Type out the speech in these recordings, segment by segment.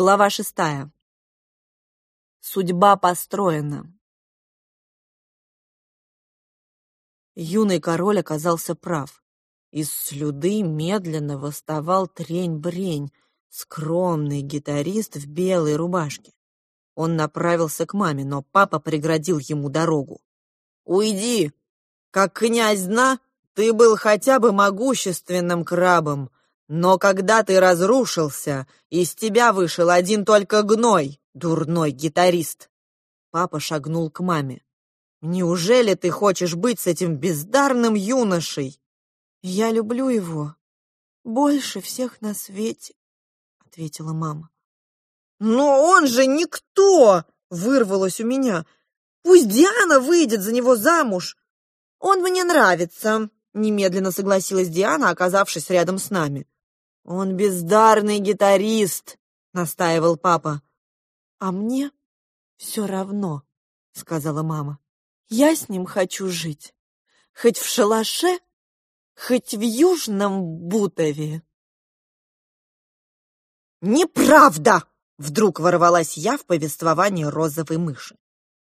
Глава шестая. Судьба построена. Юный король оказался прав. Из слюды медленно восставал трень-брень, скромный гитарист в белой рубашке. Он направился к маме, но папа преградил ему дорогу. «Уйди! Как князь дна, ты был хотя бы могущественным крабом, но когда ты разрушился, из тебя вышел один только гной, дурной гитарист. Папа шагнул к маме. Неужели ты хочешь быть с этим бездарным юношей? Я люблю его больше всех на свете, ответила мама. Но он же никто, вырвалось у меня. Пусть Диана выйдет за него замуж. Он мне нравится, немедленно согласилась Диана, оказавшись рядом с нами. «Он бездарный гитарист», — настаивал папа. «А мне все равно», — сказала мама. «Я с ним хочу жить. Хоть в шалаше, хоть в Южном Бутове». «Неправда!» — вдруг ворвалась я в повествование розовой мыши.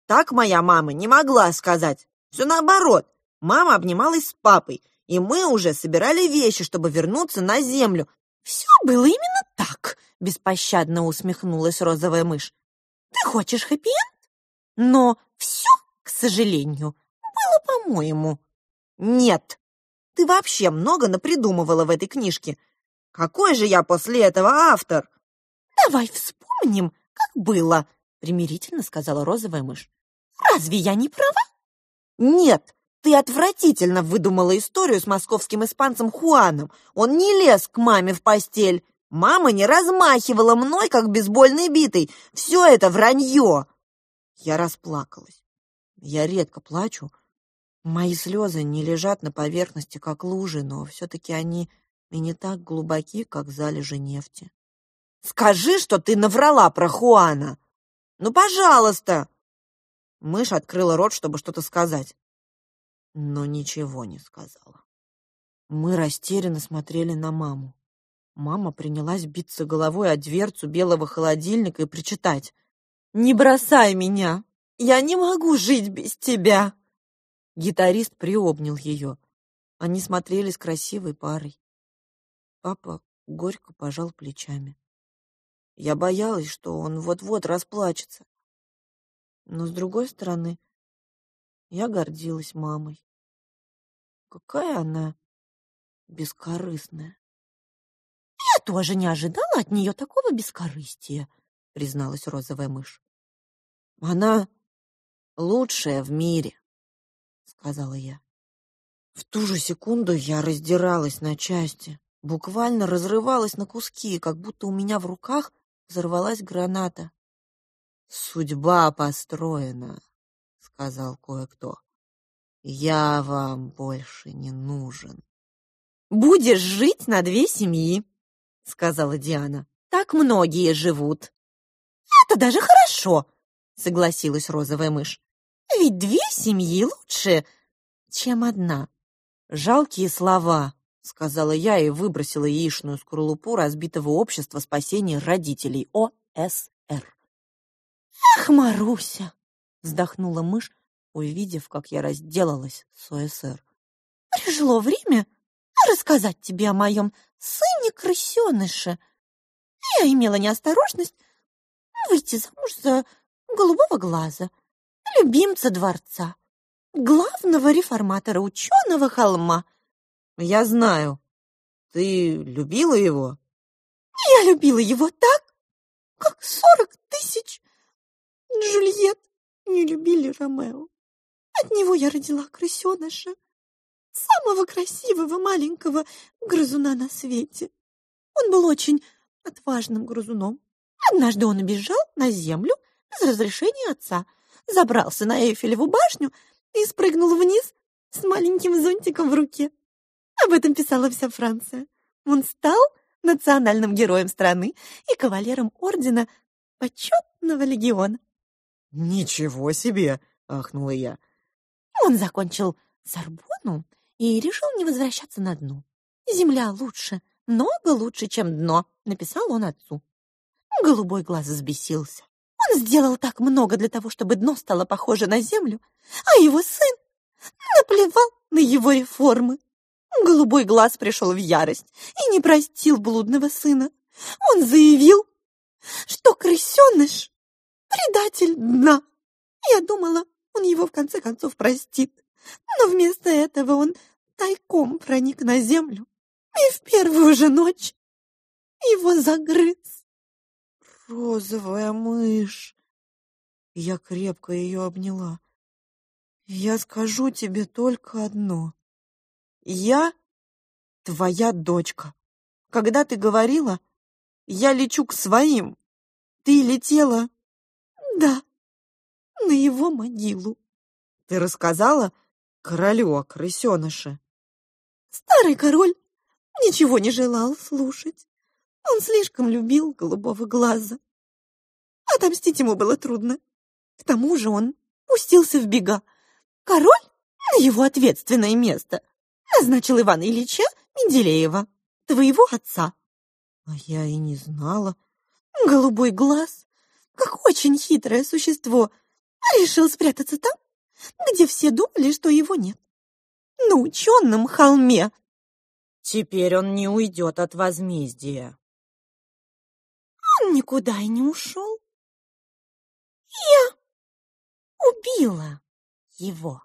«Так моя мама не могла сказать. Все наоборот. Мама обнималась с папой, и мы уже собирали вещи, чтобы вернуться на землю, «Все было именно так», — беспощадно усмехнулась розовая мышь. «Ты хочешь хэппи-энд? Но все, к сожалению, было по-моему». «Нет, ты вообще много напридумывала в этой книжке. Какой же я после этого автор?» «Давай вспомним, как было», — примирительно сказала розовая мышь. «Разве я не права?» «Нет, ты отвратительно выдумала историю с московским испанцем Хуаном. Он не лез к маме в постель. Мама не размахивала мной, как бейсбольной битой. Все это вранье. Я расплакалась. Я редко плачу. Мои слезы не лежат на поверхности, как лужи, но все-таки они и не так глубоки, как залежи нефти. Скажи, что ты наврала про Хуана. Ну, пожалуйста. Мышь открыла рот, чтобы что-то сказать но ничего не сказала. Мы растерянно смотрели на маму. Мама принялась биться головой о дверцу белого холодильника и причитать. «Не бросай меня! Я не могу жить без тебя!» Гитарист приобнял ее. Они смотрели с красивой парой. Папа горько пожал плечами. Я боялась, что он вот-вот расплачется. Но, с другой стороны, я гордилась мамой. Какая она бескорыстная. Я тоже не ожидала от нее такого бескорыстия, призналась розовая мышь. Она лучшая в мире, сказала я. В ту же секунду я раздиралась на части, буквально разрывалась на куски, как будто у меня в руках взорвалась граната. Судьба построена, сказал кое-кто. Я вам больше не нужен. Будешь жить на две семьи, сказала Диана. Так многие живут. Это даже хорошо, согласилась розовая мышь. Ведь две семьи лучше, чем одна. Жалкие слова, сказала я и выбросила яичную скорлупу разбитого общества спасения родителей ОСР. Ах, Маруся, вздохнула мышь увидев, как я разделалась с ОСР. «Пришло время рассказать тебе о моем сыне-крысеныше. Я имела неосторожность выйти замуж за голубого глаза, любимца дворца, главного реформатора ученого холма. Я знаю. Ты любила его? Я любила его так, как сорок тысяч Джульет не любили Ромео. От него я родила крысеныша, самого красивого маленького грызуна на свете. Он был очень отважным грызуном. Однажды он убежал на землю без разрешения отца, забрался на Эйфелеву башню и спрыгнул вниз с маленьким зонтиком в руке. Об этом писала вся Франция. Он стал национальным героем страны и кавалером ордена почетного легиона. «Ничего себе!» — ахнула я. Он закончил Сорбонну и решил не возвращаться на дно. «Земля лучше, много лучше, чем дно», — написал он отцу. Голубой глаз взбесился. Он сделал так много для того, чтобы дно стало похоже на землю, а его сын наплевал на его реформы. Голубой глаз пришел в ярость и не простил блудного сына. Он заявил, что крысеныш — предатель дна. Я думала, он его в конце концов простит, но вместо этого он тайком проник на землю и в первую же ночь его загрыз. Розовая мышь. Я крепко ее обняла. Я скажу тебе только одно. Я твоя дочка. Когда ты говорила, я лечу к своим, ты летела... Да, на его могилу. Ты рассказала королю о крысеныше? Старый король ничего не желал слушать. Он слишком любил голубого глаза. Отомстить ему было трудно. К тому же он пустился в бега. Король на его ответственное место назначил Ивана Ильича Менделеева, твоего отца. А я и не знала. Голубой глаз, как очень хитрое существо, решил спрятаться там, где все думали, что его нет. На ученом холме. Теперь он не уйдет от возмездия. Он никуда и не ушел. Я убила его.